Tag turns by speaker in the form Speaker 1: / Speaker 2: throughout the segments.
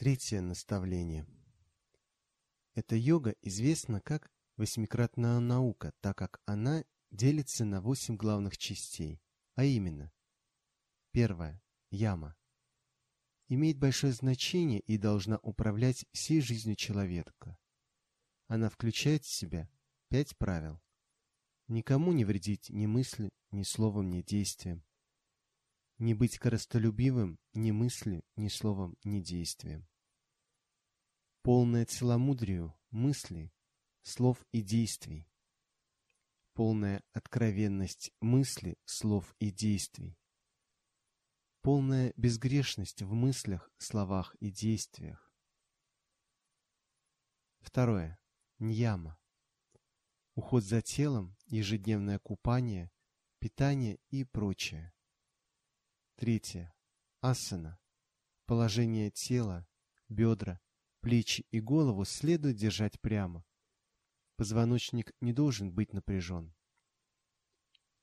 Speaker 1: Третье наставление. Эта йога известна как восьмикратная наука, так как она делится на восемь главных частей, а именно Первое. Яма. Имеет большое значение и должна управлять всей жизнью человека. Она включает в себя пять правил. Никому не вредить ни мысли, ни словом, ни действием. Не быть коростолюбивым ни мыслью, ни словом, ни действием полное целомудрию мыслей, слов и действий, полная откровенность мысли, слов и действий, полная безгрешность в мыслях, словах и действиях. Второе. Ньяма. Уход за телом, ежедневное купание, питание и прочее. Третье. Асана. Положение тела, бедра, Плечи и голову следует держать прямо. Позвоночник не должен быть напряжен.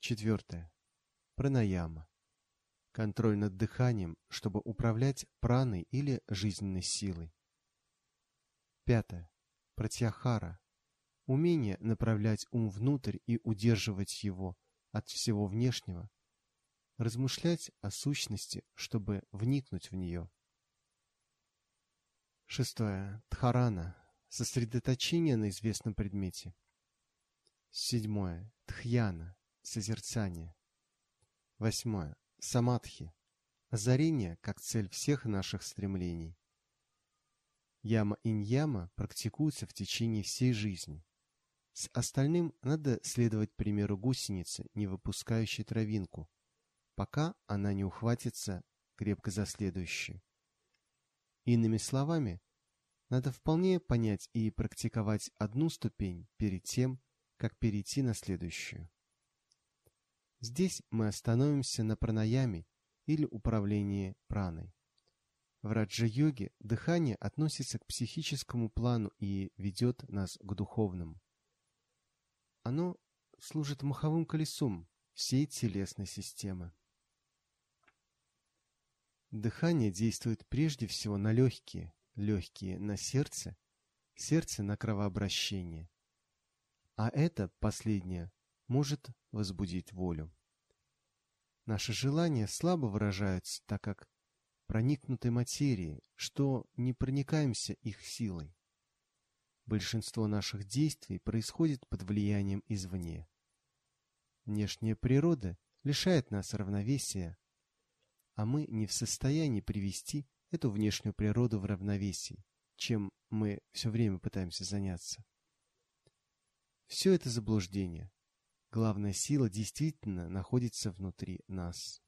Speaker 1: Четвертое. Пранаяма. Контроль над дыханием, чтобы управлять праной или жизненной силой. Пятое. Пратьяхара. Умение направлять ум внутрь и удерживать его от всего внешнего. Размышлять о сущности, чтобы вникнуть в нее. Шестое. Дхарана. Сосредоточение на известном предмете. Седьмое. Тхьяна. Созерцание. Восьмое. Самадхи. Озарение как цель всех наших стремлений. Яма-иньяма практикуется в течение всей жизни. С остальным надо следовать примеру гусеницы, не выпускающей травинку, пока она не ухватится крепко за следующую. Иными словами, надо вполне понять и практиковать одну ступень перед тем, как перейти на следующую. Здесь мы остановимся на пранаяме или управлении праной. В раджа-йоге дыхание относится к психическому плану и ведет нас к духовному. Оно служит маховым колесом всей телесной системы. Дыхание действует прежде всего на легкие, легкие на сердце, сердце на кровообращение. А это, последнее, может возбудить волю. Наши желания слабо выражаются, так как проникнуты материей, что не проникаемся их силой. Большинство наших действий происходит под влиянием извне. Внешняя природа лишает нас равновесия а мы не в состоянии привести эту внешнюю природу в равновесие, чем мы все время пытаемся заняться. Все это заблуждение. Главная сила действительно находится внутри нас.